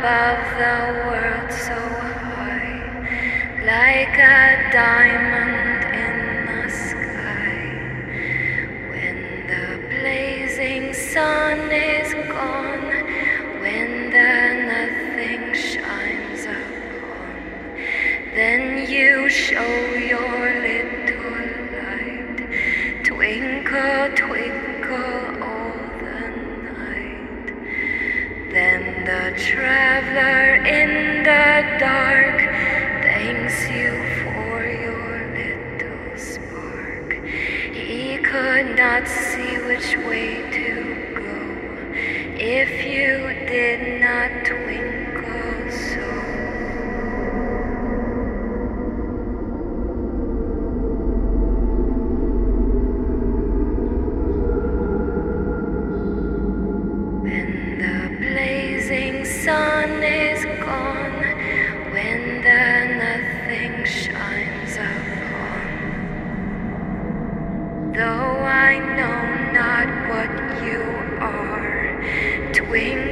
above the world so high, like a diamond in the sky. When the blazing sun is you show your little light. Twinkle, twinkle all the night. Then the traveler in the dark thanks you for your little spark. He could not see which way sun is gone, when the nothing shines upon. Though I know not what you are, twinkle.